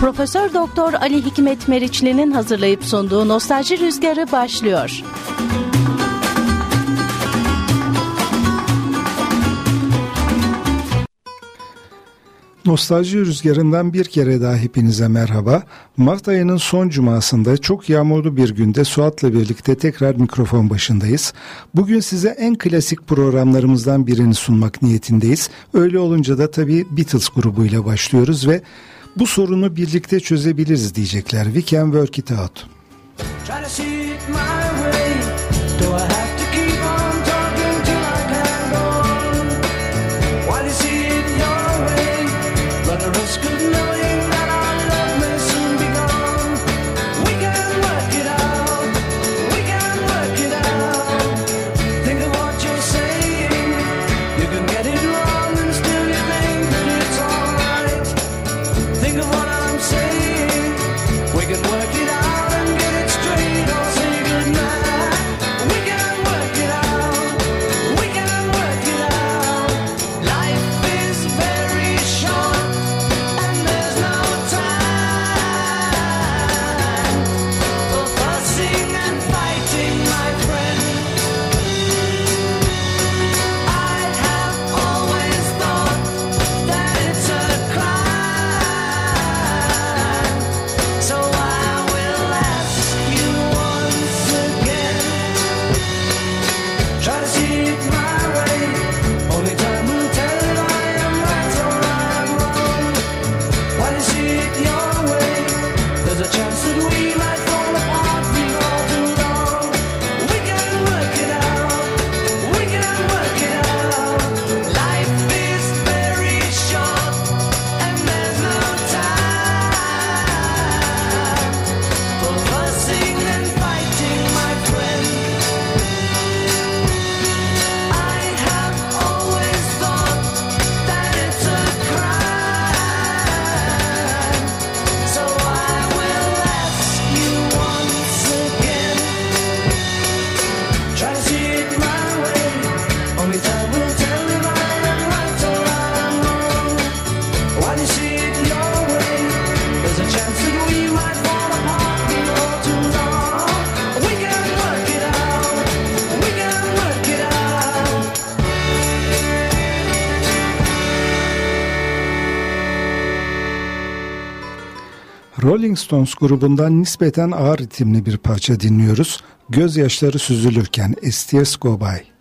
Profesör Doktor Ali Hikmet Meriçli'nin hazırlayıp sunduğu Nostalji Rüzgarı başlıyor. Nostalji rüzgarından bir kere daha hepinize merhaba. Mart ayının son cumasında çok yağmurlu bir günde Suat'la birlikte tekrar mikrofon başındayız. Bugün size en klasik programlarımızdan birini sunmak niyetindeyiz. Öyle olunca da tabii Beatles grubuyla başlıyoruz ve bu sorunu birlikte çözebiliriz diyecekler. We can work it out. Try to see it my way, Rolling Stones grubundan nispeten ağır ritimli bir parça dinliyoruz. Gözyaşları süzülürken Estes Gobay.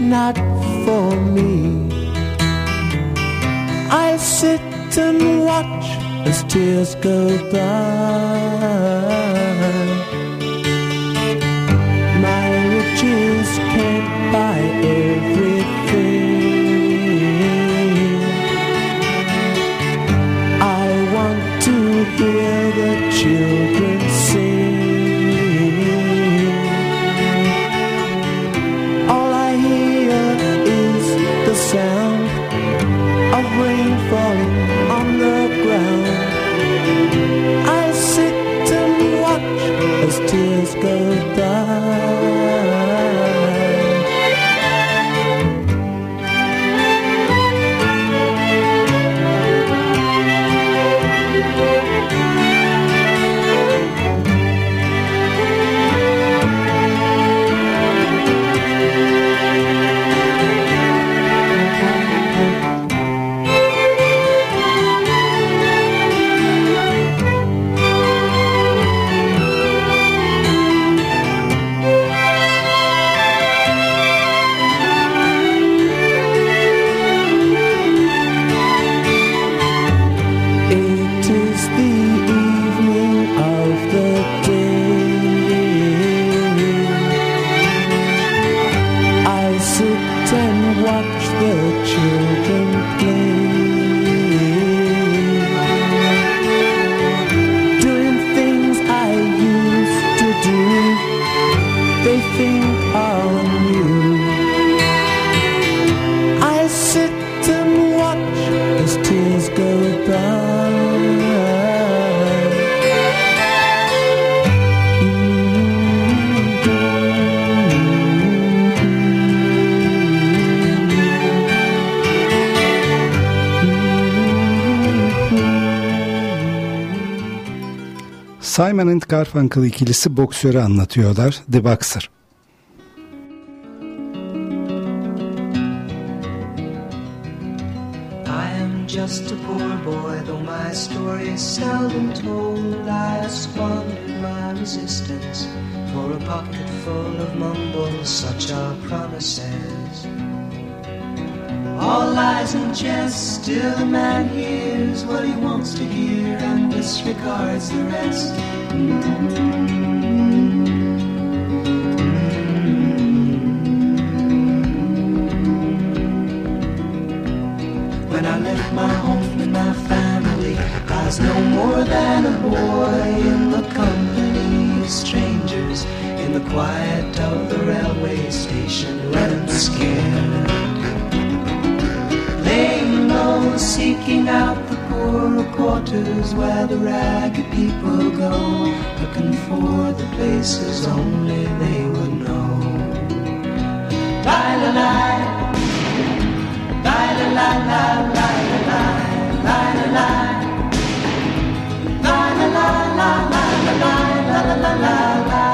not Simon and Garfunkel ikilisi boksörü anlatıyorlar. The Boxer. just a poor boy, though my story is seldom told. I squandered my resistance for a pocket full of mumbles, such are promises. All lies and jest, still a man hears what he wants to hear and disregards the rest. When I left my home and my family, I was no more than a boy in the company of strangers in the quiet of the railway station, running scared. was seeking out the poorer quarters where the ragged people go, looking for the places only they would know. Lie, lie, lie, la la la la. La la la la la la la la la la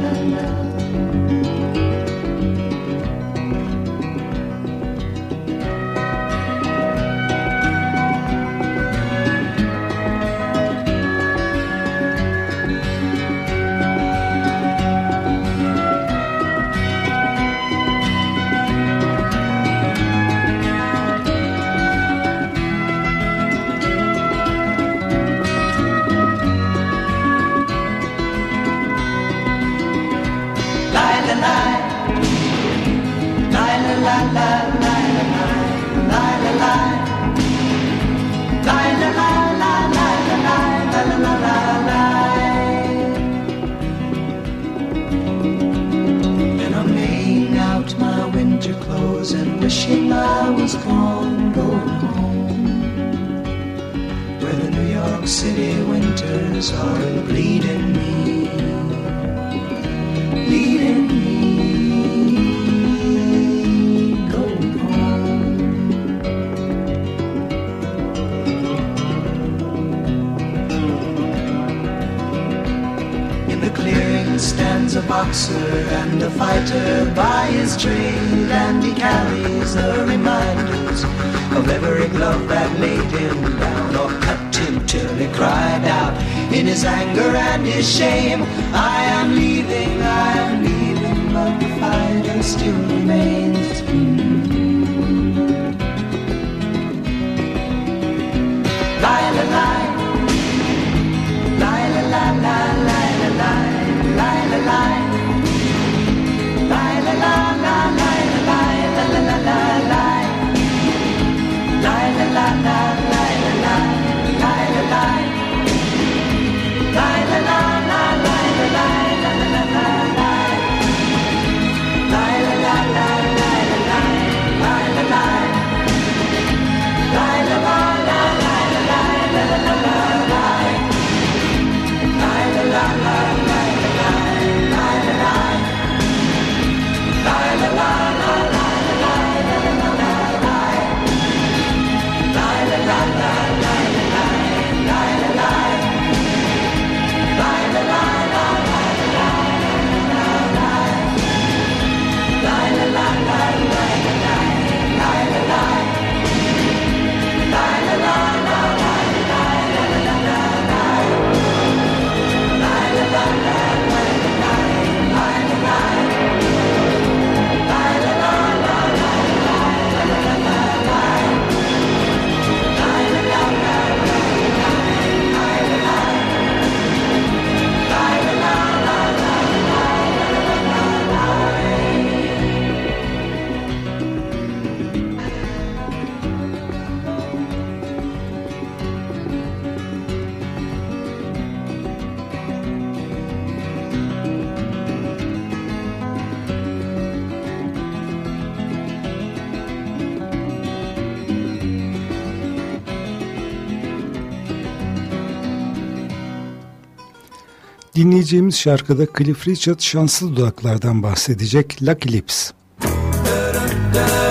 Dinleyeceğimiz şarkıda Cliff Richard şanslı dudaklardan bahsedecek Lucky Lips. When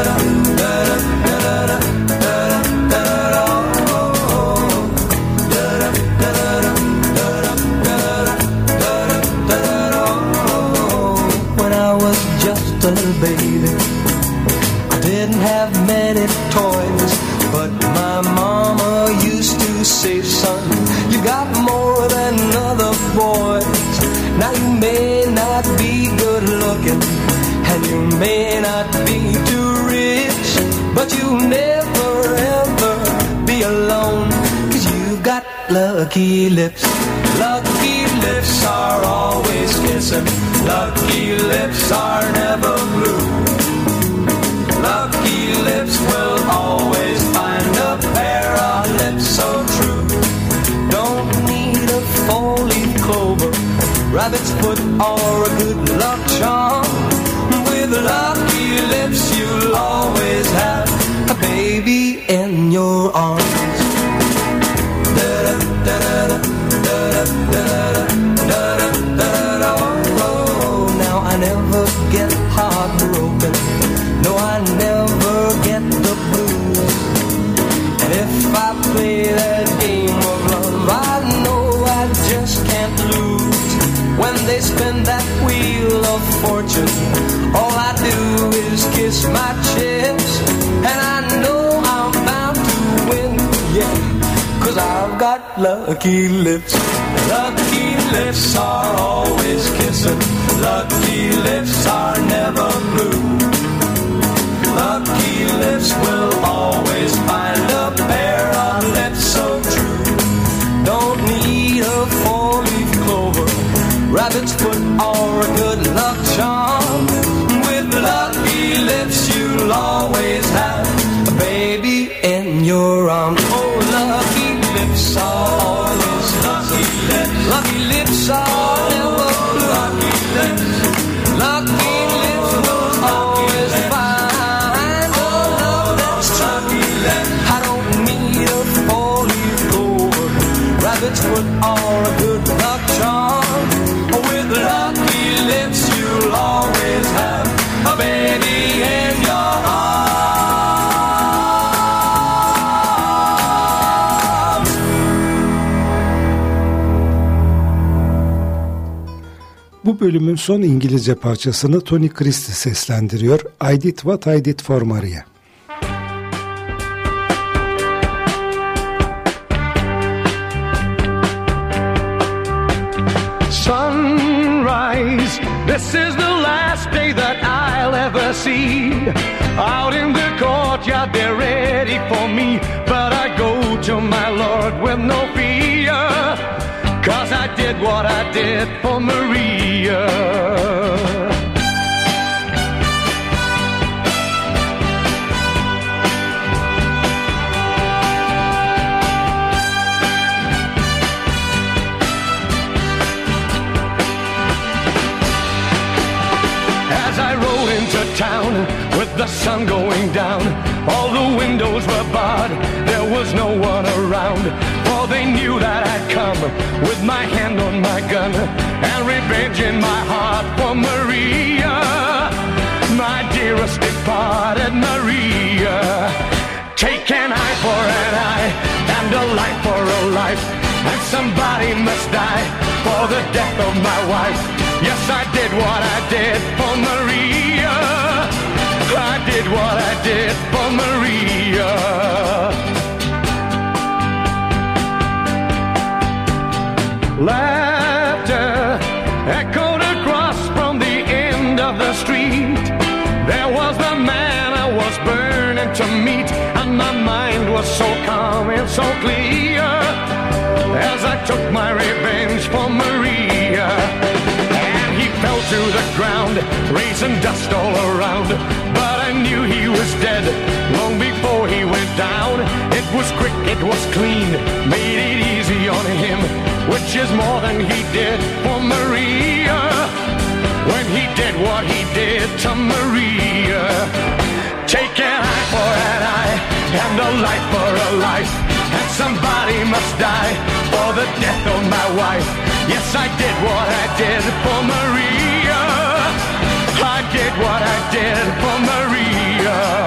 you may not be too rich, but you'll never ever be alone, cause you've got lucky lips. Lucky lips are always kissing, lucky lips are never blue. Lucky lips will always find a pair of lips so true. Don't need a four-leaf clover, rabbit's foot, or a good luck charm. Your arms. Now I never get heartbroken. No, I never get the blues. And if I play that game of love, I know I just can't lose. When they spin that wheel of fortune, all I do is kiss my lucky lips. Lucky lips are always kissing. Lucky lips are never blue. Lucky lips will always find a pair of lips so true. Don't need a four-leaf clover, rabbit's foot, or a good luck charm. With lucky lips, you'll always have a baby in your arms song Bu bölümün son İngilizce parçasını Tony Christie seslendiriyor. I Did What I Did For Maria. sunrise. This is the last day that I'll ever see. Out in the courtyard, they're ready for me. But I go to my did what I did for Maria. As I rode into town with the sun going down, all the windows were barred, there was no one around. With my hand on my gun and revenge in my heart for Maria, my dearest departed Maria. Take an eye for an eye and a life for a life, and somebody must die for the death of my wife. Yes, I did what I did for Maria. I did what I did for Maria. Laughter echoed across from the end of the street. There was the man I was burning to meet, and my mind was so calm and so clear as I took my revenge for Maria. And he fell to the ground, raising dust all around. But I knew he was dead long before he went down. It was quick, it was clean, which is more than he did for Maria. When he did what he did to Maria. Take an eye for an eye, and a life for a life. And somebody must die for the death of my wife. Yes, I did what I did for Maria. I did what I did for Maria.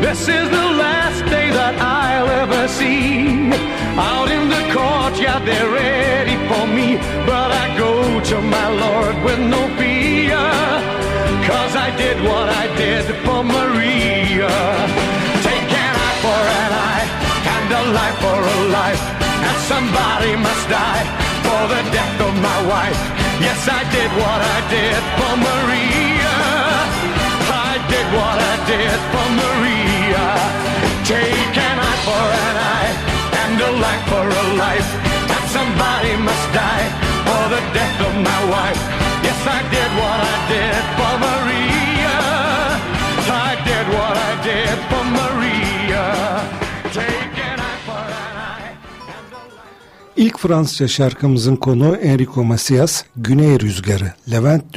This is the last day that I'll ever see. Out in the courtyard, they're ready for me. But I go to my Lord with no fear. Cause I did what I did for Maria. Take an eye for an eye, and a life for a life. And somebody must die for the death of my wife. Yes, I did what I did for Maria. I did what I did for Maria. Take an eye for an eye and a life for a life. And somebody must die for the death of my wife. Yes, I did what I did for Maria. I did what I did for Maria. Take an eye for an eye. İlk Fransızca şarkımızın konu Enrico Macias, Güney Rüzgarı, Levent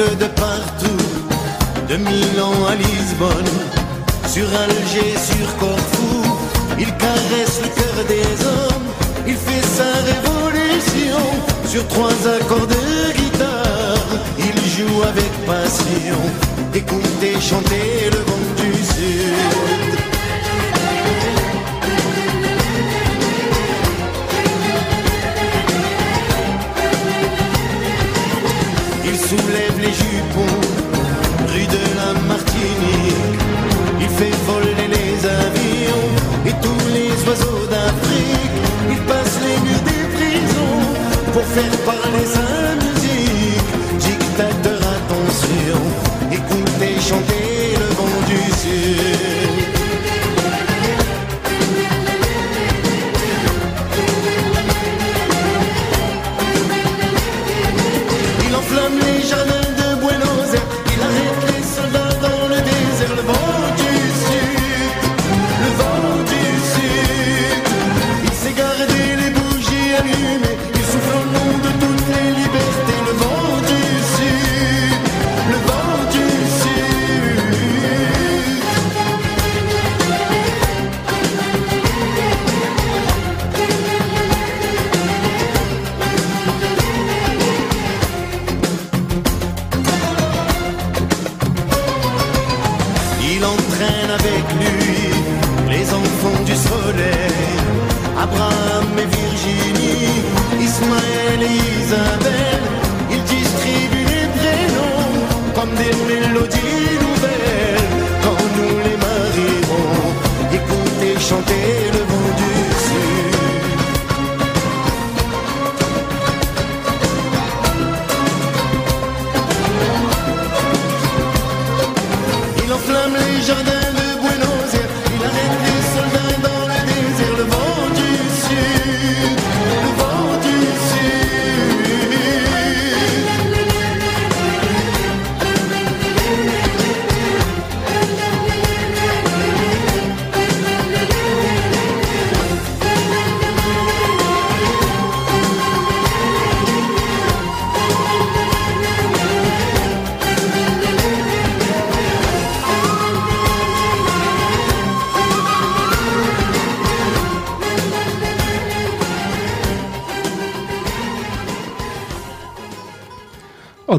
De partout, de Milan à Lisbonne, sur Alger, sur Corfou, il caresse le cœur des hommes, il fait sa révolution sur trois accords de guitare, il joue avec passion, écoutez chanter le vent du sud. Soulève les jupons, rue de la Martinique. Il fait voler les avions et tous les oiseaux d'Afrique. Il passe les murs des prisons pour faire parler sa musique. Dictateur, attention, écoutez chanter le vent du Et Virginie, Ismaël et Isabelle, ils distribuent les prénoms comme des mélodies nouvelles. Quand nous les marierons, écoutez chanter.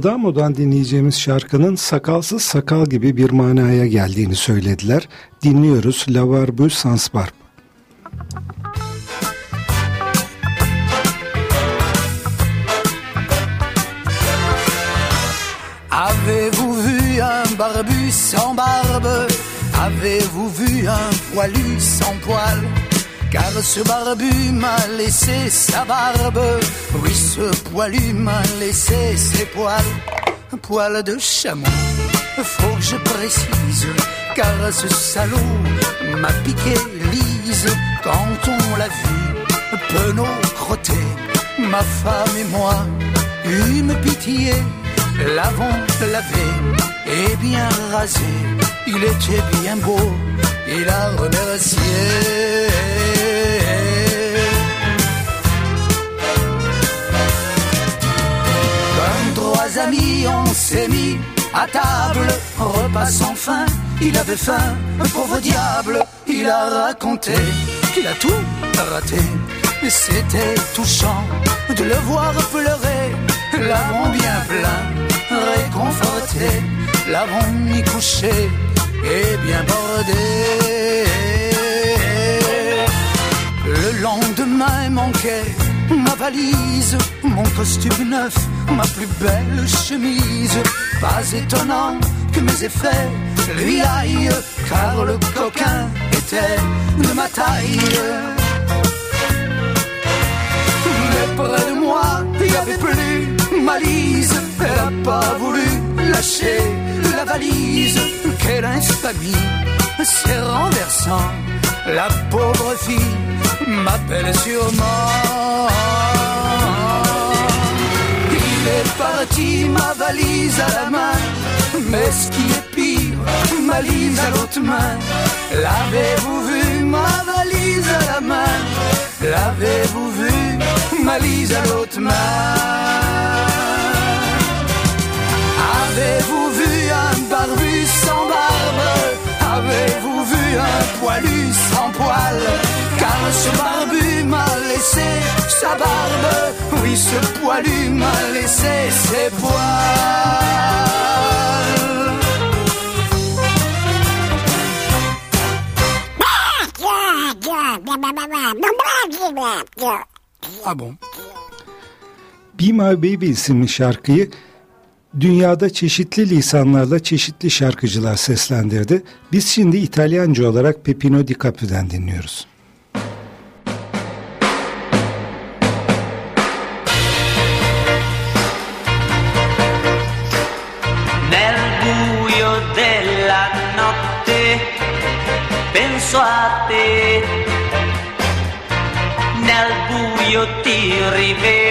Adamo'dan dinleyeceğimiz şarkının sakalsız sakal gibi bir manaya geldiğini söylediler. Dinliyoruz La Barbe Sans Barbe. Avez-vous vu un barbu sans barbe Avez-vous vu un poilu sans poil Car ce barbu m'a laissé sa barbe, oui ce poilu m'a laissé ses poils, poils de chameau. Faut que je précise, car ce salaud m'a piqué lise quand on l'a vu, penaud crotté, ma femme et moi, une pitié, l'avons lavé et bien rasé, il était bien beau, il a remercié. À table, repas sans fin. Il avait faim, pauvre diable. Il a raconté qu'il a tout raté. C'était touchant de le voir pleurer. L'avons bien plein, réconforté. L'avons mis couché et bien bordé. Le lendemain manquait ma valise, mon costume neuf, ma plus belle chemise. Pas étonnant que mes effets lui aillent, car le coquin était de ma taille. Mais près de moi, il n'y avait plus ma lise. Elle n'a pas voulu lâcher la valise. Quelle infamie, c'est renversant. La pauvre fille m'appelle sûrement. Ma valise à la main. Mais ce qui est pire, ma valise à l'autre main. L'avez-vous vu, ma valise à la main? L'avez-vous vu, ma valise à l'autre main? Avez-vous vu vu un poilu sans poil Car ce barbu m'a laissé sa barbe Oui, ce poilu m'a laissé ses poils. Ah bon. Be My Baby isimli şarkıyı dünyada çeşitli lisanlarla çeşitli şarkıcılar seslendirdi. Biz şimdi İtalyanca olarak Pepino Di Capri'den dinliyoruz. Ti rivedo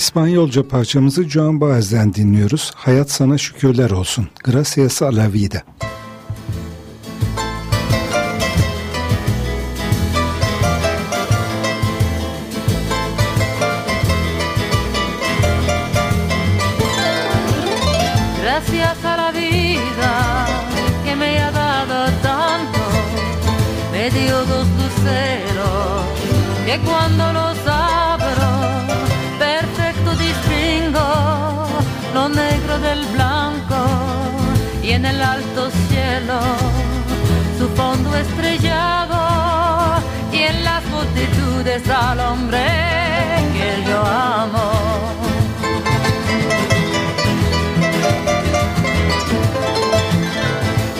İspanyolca parçamızı Joan Baez'den dinliyoruz. Hayat sana şükürler olsun. Gracias a la vida.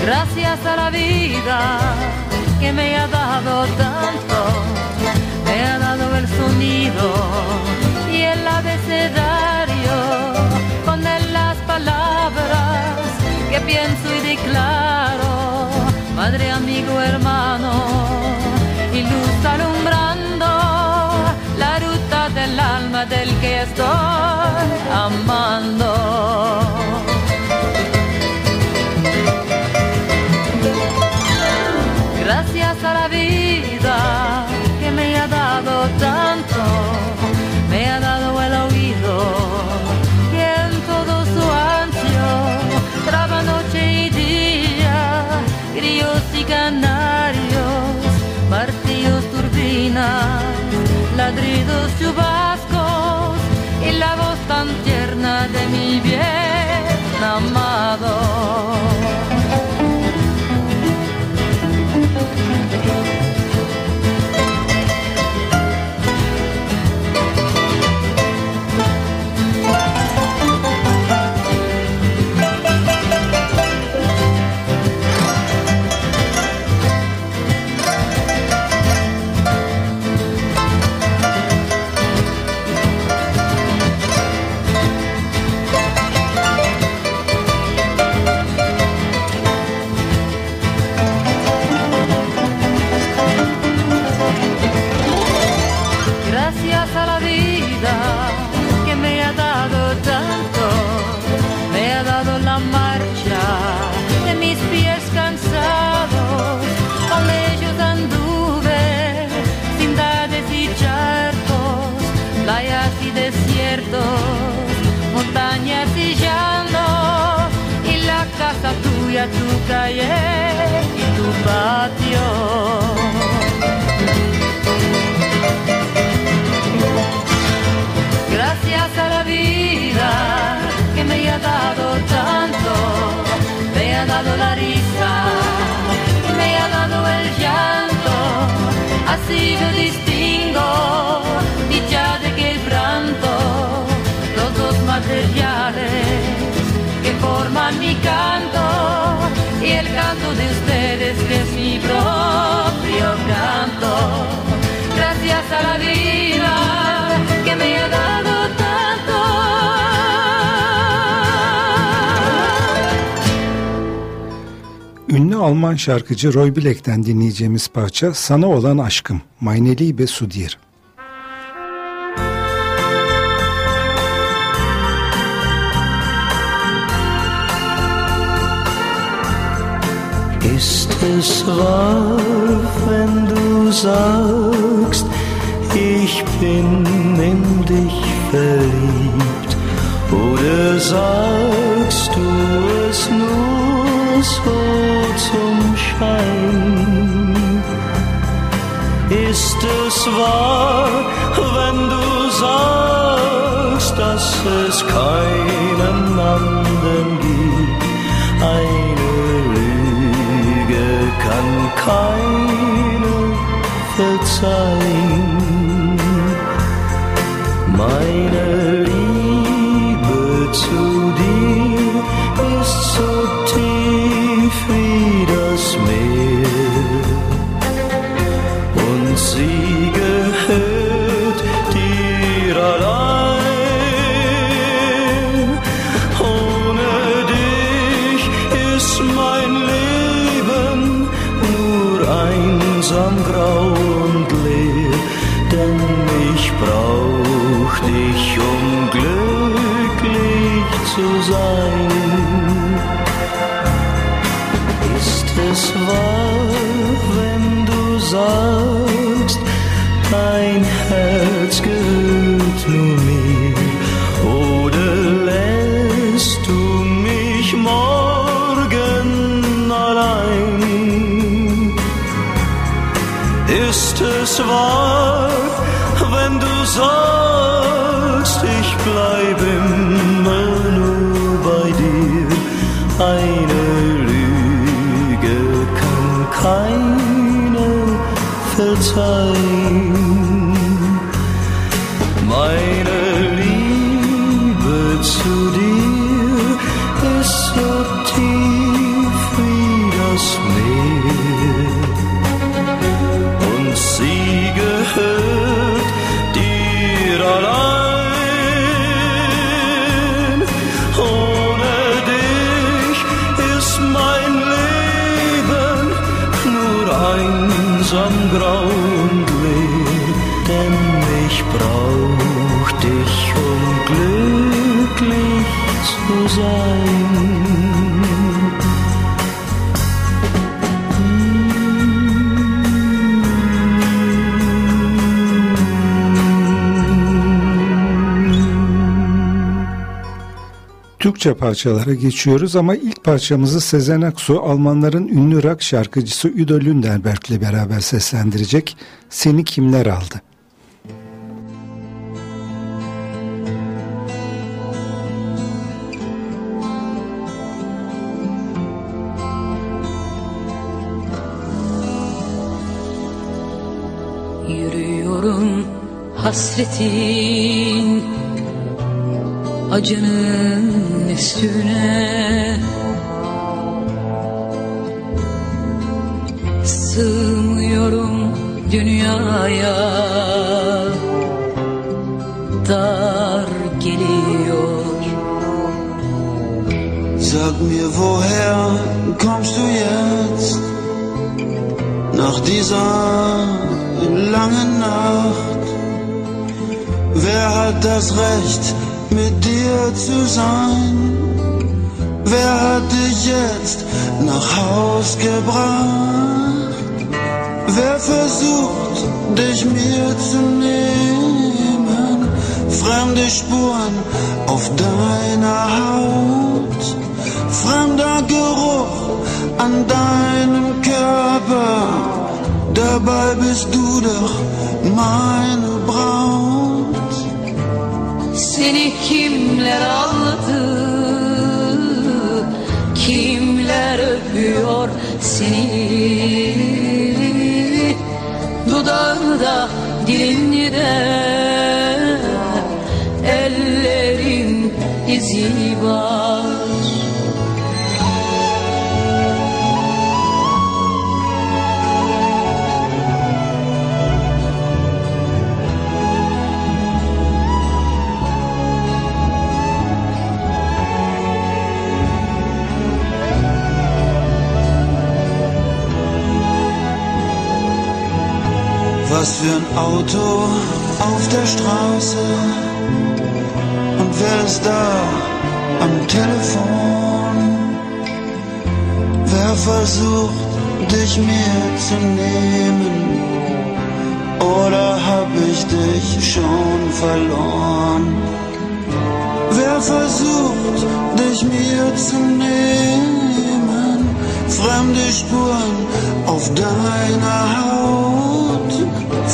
Gracias a la vida que me ha dado tanto, me ha dado el sonido y el abecedario con él las palabras que pienso y declaro, madre, amigo, hermano, y luz alumbrando la ruta del alma del que estoy amando. Vida que me ha dado tanto, me ha dado el oído y en todo su ancho traba noche y día, grillos y canarios, martillos, turbinas, ladridos, chubascos y la voz tan tierna de mi bien amado. Llanos, y la casa tuya, tu calle y tu patio. Gracias a la vida que me ha dado tanto, me ha dado la risa, me ha dado el llanto, así yo distingo forman mi canto y el canto de ustedes que es mi propio canto. Gracias a la vida que me ha dado tanto. Ünlü Alman şarkıcı Roy Black'ten dinleyeceğimiz parça Sana Olan Aşkım, Meine Liebe zu dir. Ist es wahr, wenn du sagst, ich bin in dich verliebt? Oder sagst du es nur so zum Schein? Ist es wahr, wenn du sagst, dass es keinen anderen gibt? Eine Kann keine verzeihen. Meine Liebe zu dir ist so tief Türkçe parçalara geçiyoruz ama ilk parçamızı Sezen Aksu Almanların ünlü rock şarkıcısı Udo Lindenberg ile beraber seslendirecek Seni Kimler Aldı? Yürüyorum hasretin acının üstüne Sığmıyorum dünyaya Dar geliyor Sag mir, woher kommst du jetzt? Nach dieser langen Nacht. Wer hat das Recht, mit dir zu sein? Wer hat dich jetzt nach Haus gebracht? Wer versucht, dich mir zu nehmen? Fremde Spuren auf deiner Haut, fremder Geruch an deinem Körper. Dabei bist du doch meine Braut. Seni kimler aldı Kimler öpüyor seni? Dudağında dilinde de Ellerin izi var Was für ein Auto auf der Straße und wer ist da am Telefon? Wer versucht dich mir zu nehmen? Oder hab ich dich schon verloren? Wer versucht dich mir zu nehmen? Fremde Spuren auf deiner Haut,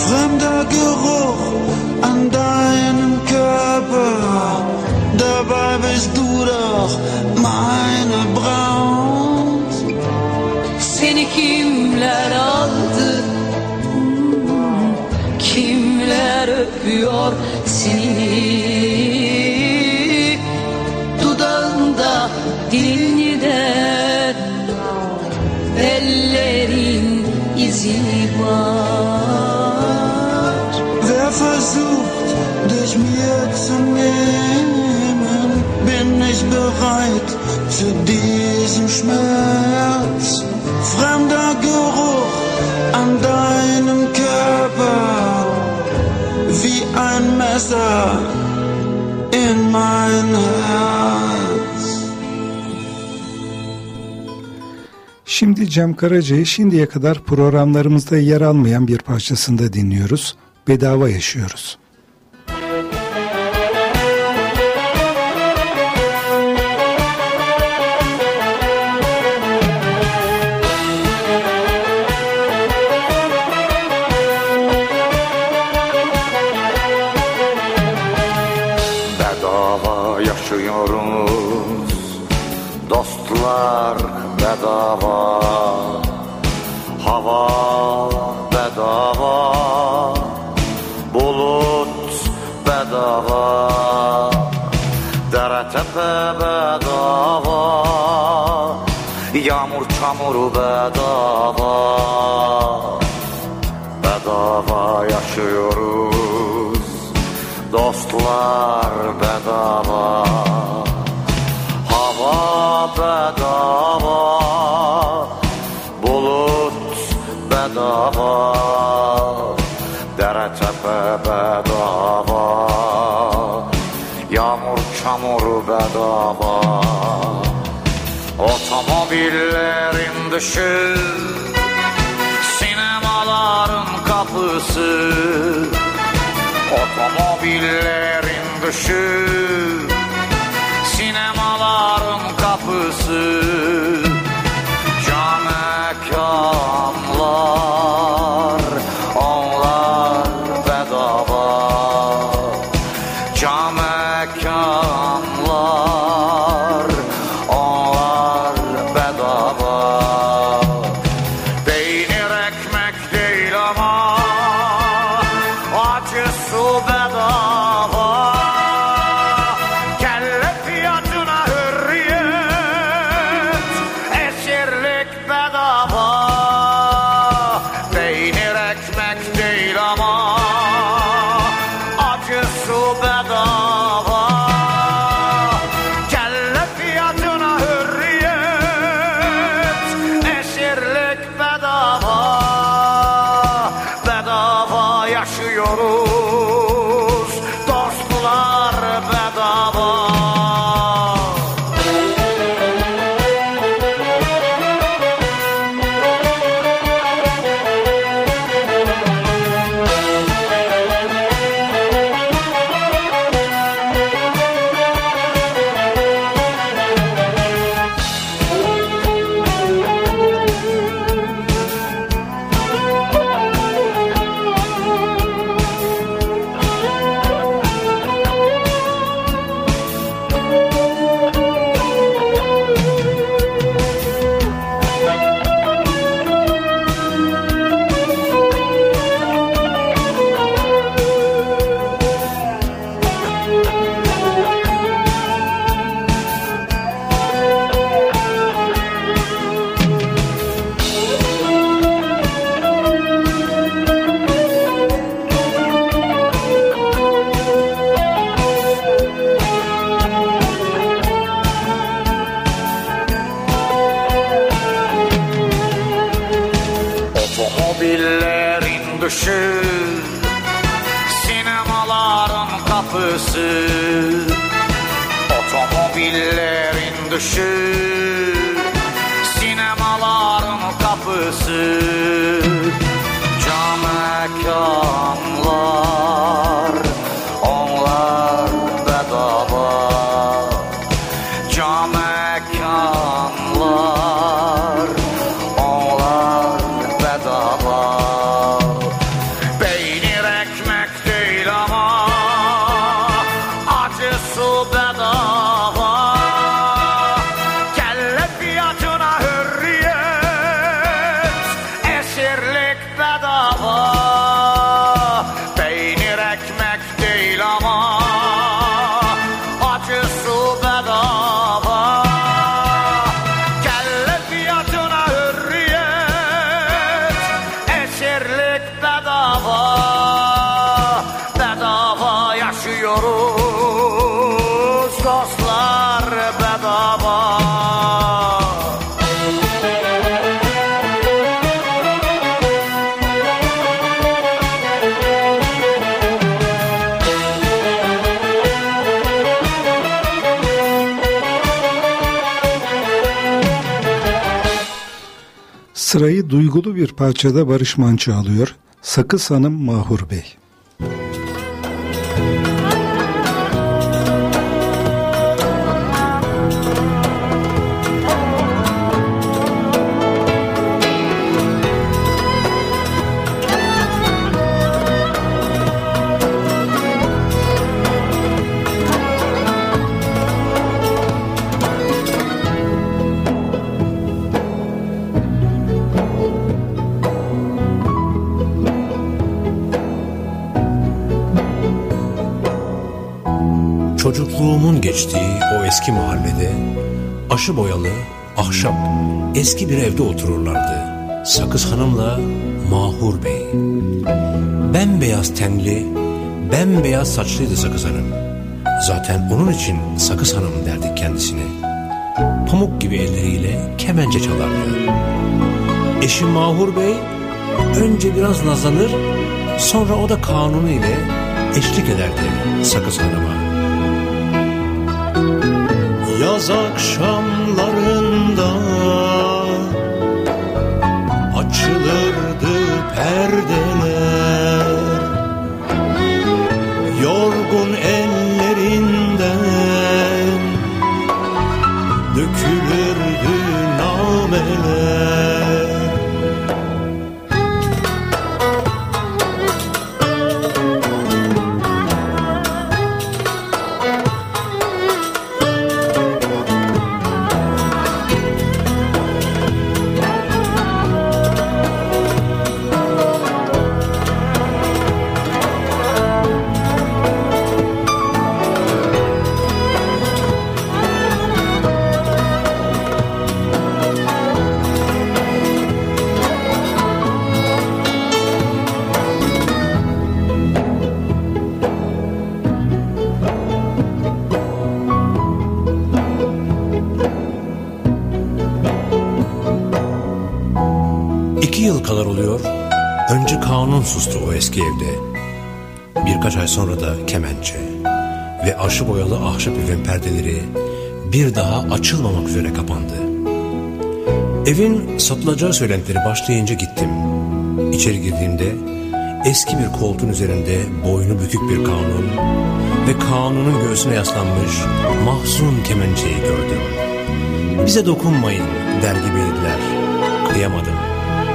fremder Geruch an deinem Körper. Dabei bist du doch meine Braut. Seni kimler aldı Kimler öpüyor seni Dudağında dilinde Ellerin izi İn mein Şimdi Cem Karaca'yı şimdiye kadar programlarımızda yer almayan bir parçasında dinliyoruz. Bedava yaşıyoruz. bedava yaşıyoruz. Dostlar bedava Hava bedava Bulut bedava Dere tepe bedava Yağmur çamur bedava. Bedava yaşıyoruz. Dostlar bedava bedava Hava bedava Bulut bedava Dere tepe bedava Yağmur çamur bedava. Otomobillerin dışı Sinemaların kapısı Otomobiller dönüşü Sinemaların kapısı Can ekanlar taşıyorum. Duygulu bir parçada Barış Manço alıyor. Sakız Hanım Mahur Bey. Eski mahallede aşı boyalı, ahşap, eski bir evde otururlardı. Sakız Hanım'la Mahur Bey. Bembeyaz tenli, bembeyaz saçlıydı Sakız Hanım. Zaten onun için Sakız Hanım derdik kendisine. Pamuk gibi elleriyle kemence çalardı. Eşi Mahur Bey önce biraz nazlanır, sonra o da kanunu ile eşlik ederdi Sakız Hanım'a. Yaz akşamlarında Evin satılacağı söylentileri başlayınca gittim. İçeri girdiğimde eski bir koltuğun üzerinde boynu bükük bir kanun ve kanunun göğsüne yaslanmış mahzun kemençeyi gördüm. Bize dokunmayın der gibiydiler. Kıyamadım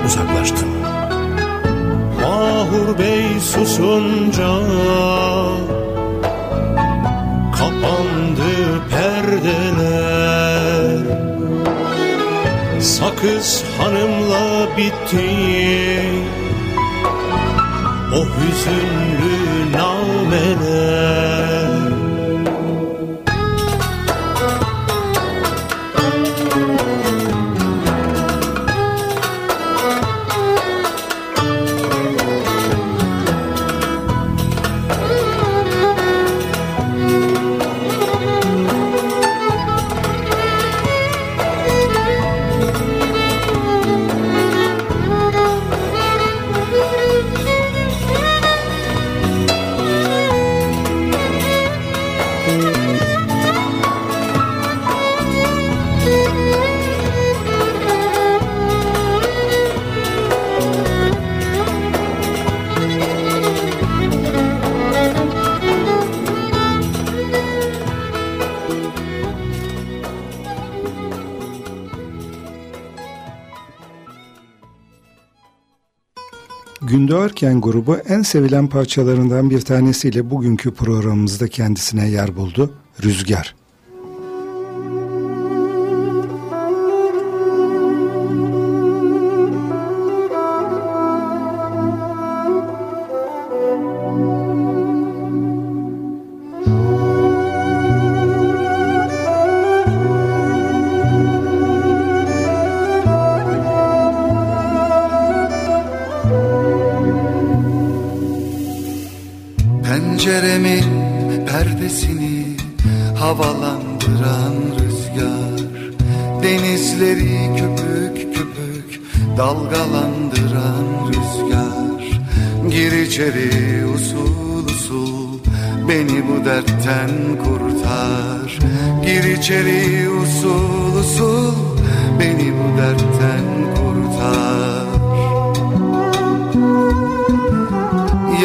uzaklaştım. Mahur Bey susunca kapandı perdeler Sakız hanımla bitti o hüzünlü nameler Gündoğarken grubu en sevilen parçalarından bir tanesiyle bugünkü programımızda kendisine yer buldu. Rüzgar.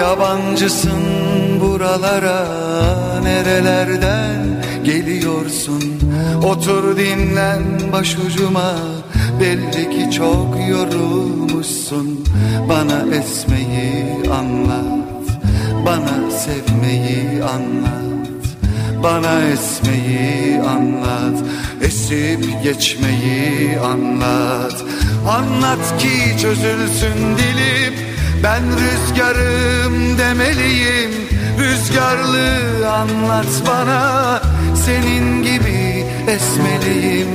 Yabancısın buralara nerelerden geliyorsun? Otur dinlen başucuma belli ki çok yorulmuşsun. Bana esmeyi anlat bana sevmeyi anlat Bana esmeyi anlat Esip geçmeyi anlat. Anlat ki çözülsün dilim Ben rüzgarım demeliyim Rüzgarlı anlat bana. Senin gibi esmeliyim.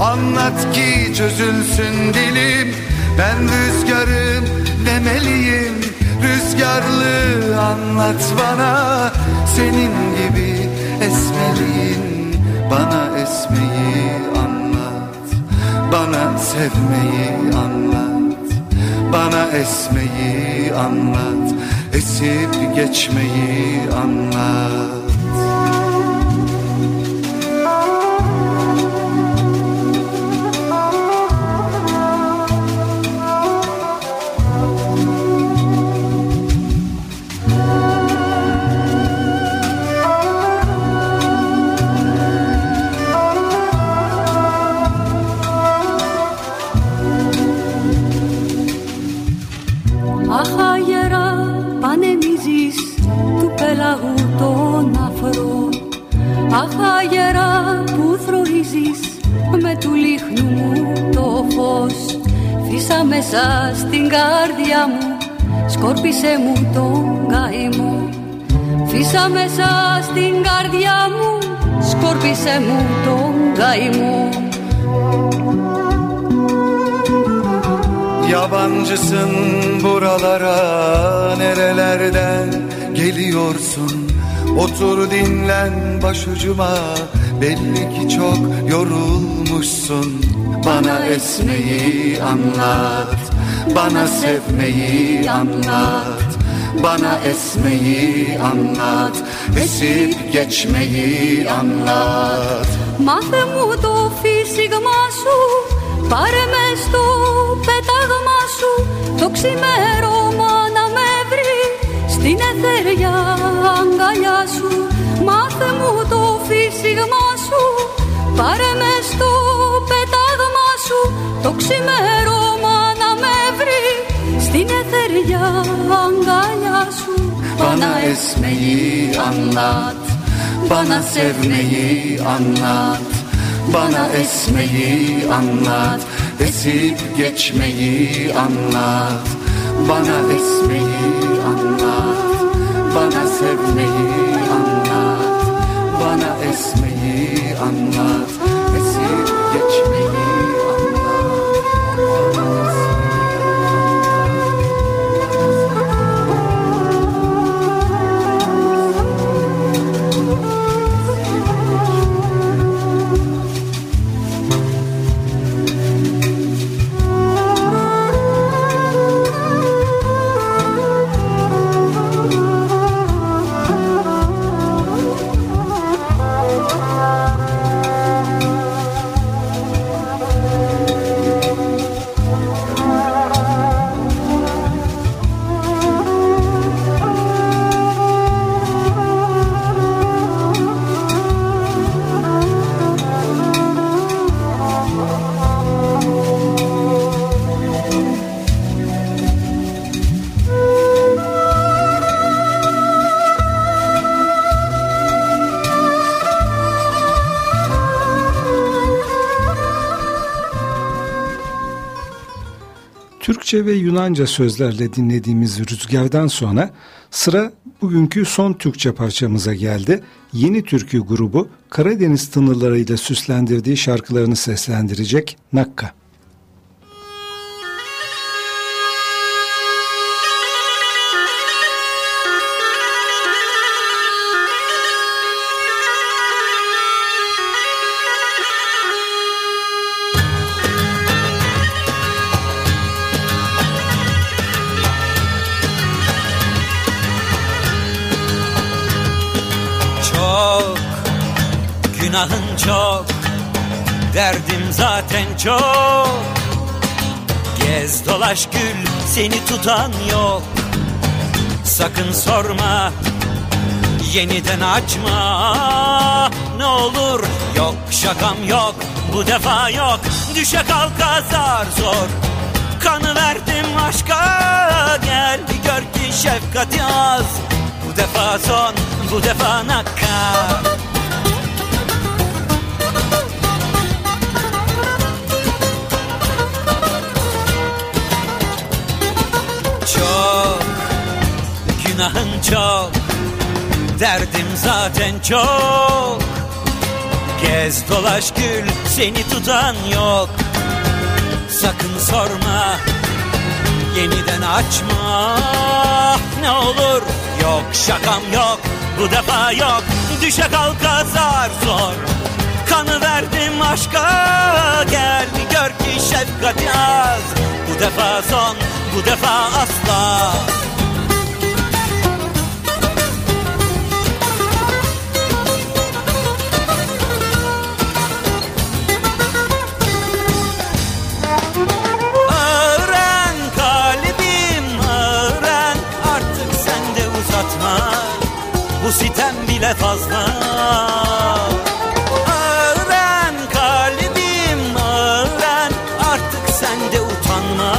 Anlat ki çözülsün dilim. Ben rüzgarım demeliyim Rüzgarlı anlat bana. Senin gibi esmeliyim. Bana esmeyi anlat Bana sevmeyi anlat Bana esmeyi anlat Esip geçmeyi anlat Αχ αγερά που θροίζεις με του λίχνου μου το φως. Φύσα μέσα στην καρδιά μου σκόρπισε μου τον καημό Φύσα μέσα στην καρδιά μου σκόρπισε μου τον καημό Yabancısın buralara nerelerden geliyorsun; Otur dinlen başucuma belli ki çok yorulmuşsun Bana esmeyi anlat bana sevmeyi anlat Bana esmeyi anlat esip geçmeyi anlat Μάθε μου το φύσιγμα σου Πάρε με στο πέταγμα σου Το ξημέρωμα να με βρει Στην εθέρια αγκαλιά σου Μάθε μου το φύσιγμα σου. Πάρε με στο πέταγμα σου Το ξημέρωμα να με βρει. Στην εθέρια αγκαλιά σου. Bana esmeyi anlat Bana sevmeyi anlat Bana esmeyi anlat Esip geçmeyi anlat Bana esmeyi anlat Bana sevmeyi anlat Bana esmeyi anlat Esip geçmeyi Türkçe ve Yunanca sözlerle dinlediğimiz Rüzgar'dan sonra sıra bugünkü son Türkçe parçamıza geldi. Yeni Türkü grubu Karadeniz tınırlarıyla süslendirdiği şarkılarını seslendirecek Nakka. Dolaş gül seni tutan yok. Sakın sorma Yeniden açma. Ne olur Yok şakam yok Bu defa yok. Düşe kalka zar zor. Kanı verdim aşka Gel gör ki şefkat yaz. Bu defa son Bu defa nakka Günahın çok Derdim zaten çok. Gez dolaş gül Seni tutan yok. Sakın sorma Yeniden açma. Ne olur Yok şakam yok Bu defa yok. Düşe kalka zar zor Kanı verdim aşka. Gel gör ki şefkat yaz Bu defa son Bu defa asla Sitem bile fazla. Öğren kalbim öğren Artık sen de utanma.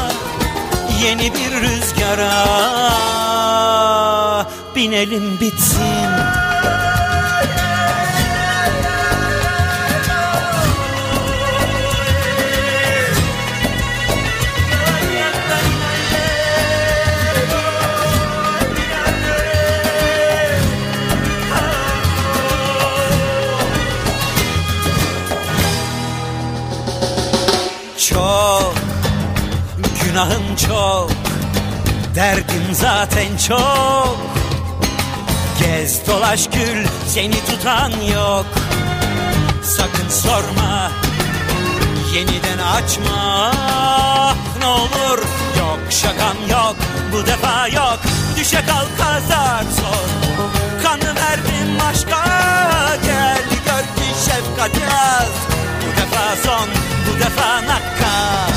Yeni bir rüzgara Binelim bitsin çok Derdim zaten çok. Gez dolaş gül Seni tutan yok. Sakın sorma Yeniden açma. Ne olur Yok şakam yok Bu defa yok. Düşe kalka zar zor Kanı verdim aşka Gel gör ki şefkat yaz. Bu defa son Bu defa nakka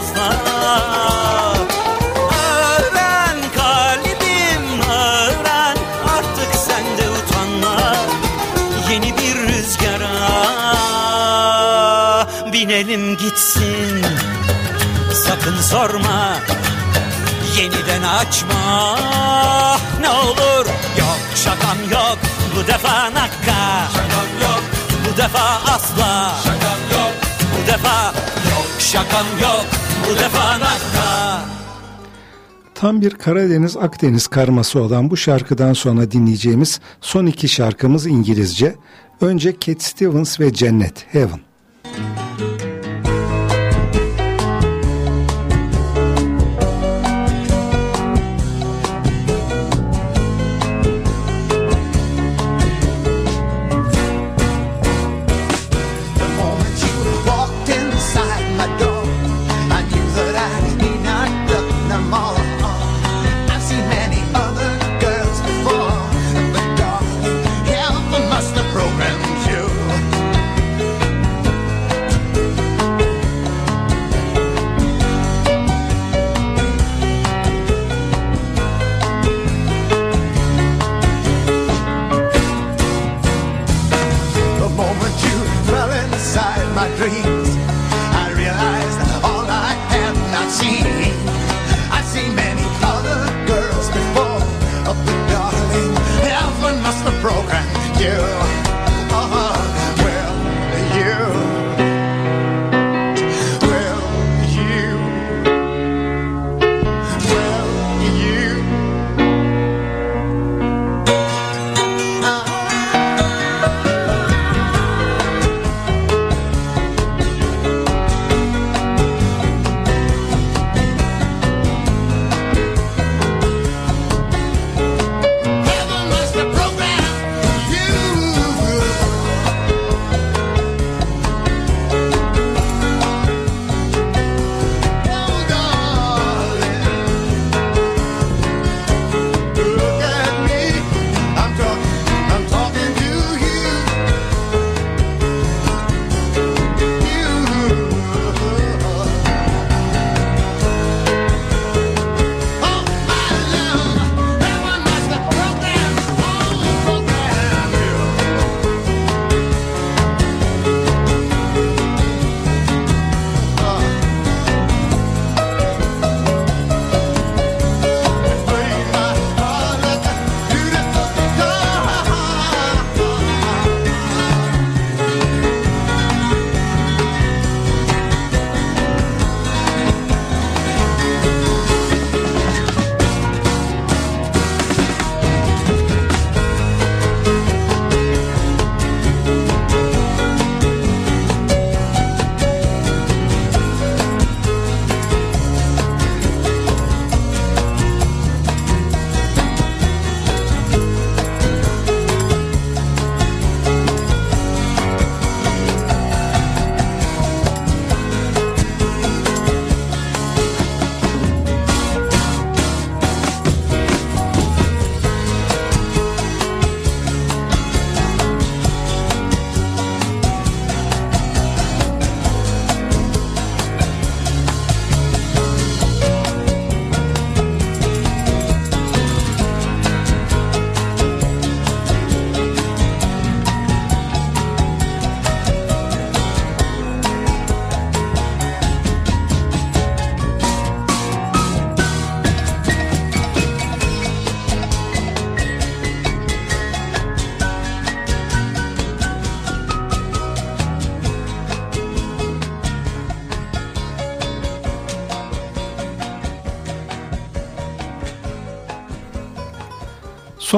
fazla. Öğren kalbim öğren Artık sen de utanma. Yeni bir rüzgara Binelim gitsin. Sakın sorma Yeniden açma. Ne olur Yok şakam yok Bu defa nakka. Şakam yok. Bu defa asla. Şakam yok. Bu defa Yok şakam yok Bu defa nakka Tam bir Karadeniz Akdeniz karması olan bu şarkıdan sonra dinleyeceğimiz son iki şarkımız İngilizce. Önce Cat Stevens ve Cennet Heaven. The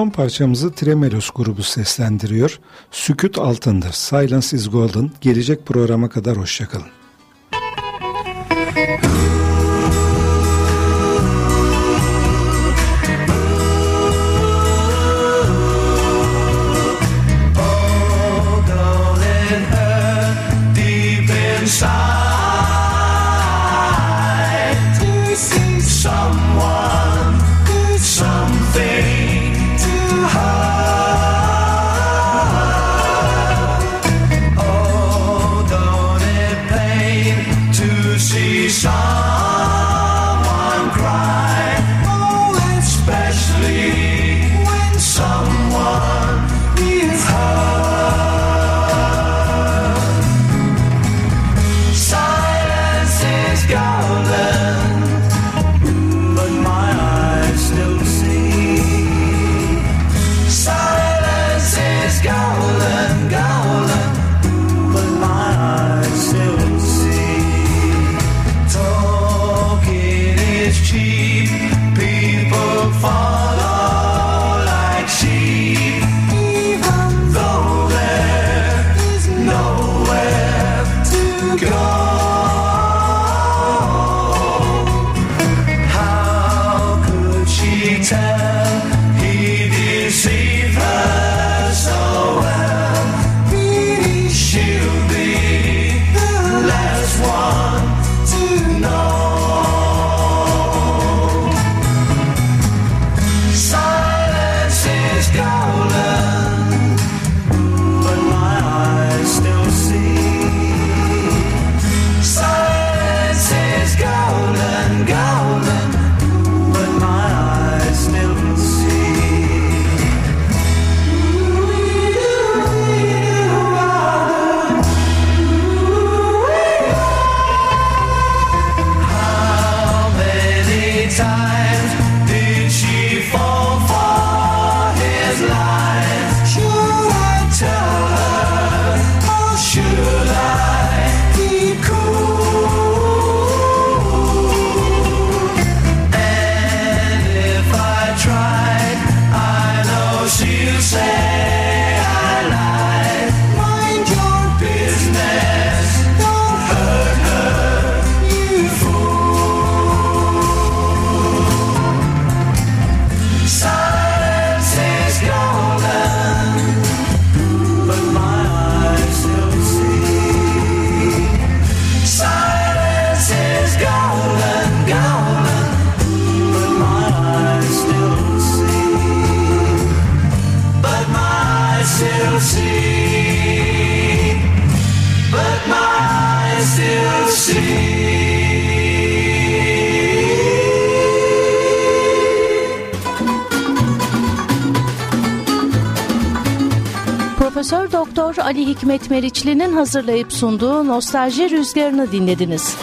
Son parçamızı Tremelos grubu seslendiriyor. Süküt altındır. Silence is golden. Gelecek programa kadar hoşçakalın. Hikmet Meriçli'nin hazırlayıp sunduğu Nostalji Rüzgarı'nı dinlediniz.